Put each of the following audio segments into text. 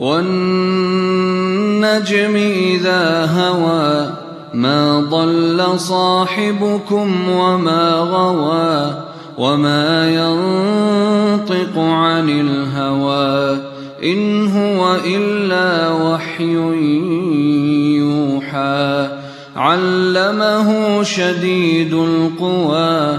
والنجم إذا هوى ما ضل صاحبكم وما غوى وما ينطق عن الهوى إن هو إلا وحي يوحى علمه شديد القوى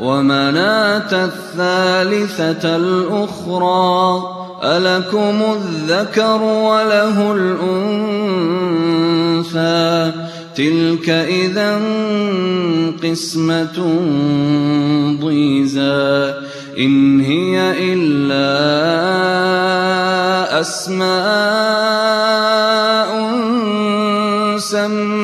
ومناة الثالثة الأخرى ألكم الذكر وله الأنثى؟ تلك إذا قسمة ضيزى. إن هي إلا أسماء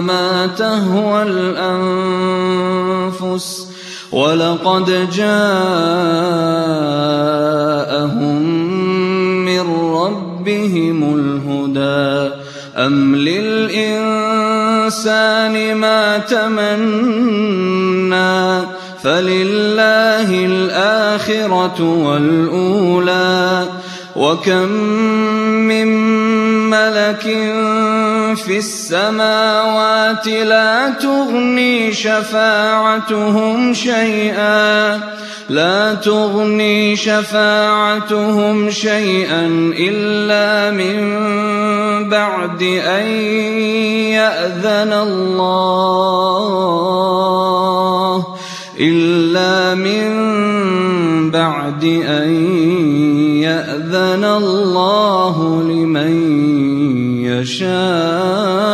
وما تهوى الأنفس ولقد جاءهم من ربهم الهدى أم للإنسان ما تمنى فلله الآخرة والأولى وكم من ملك في السماوات لا تغني شفاعتهم شيئا لا تغني شفاعتهم شيئا إلا من بعد أن يأذن الله إلا من بعد أن يأذن الله لمن يَشَاءُ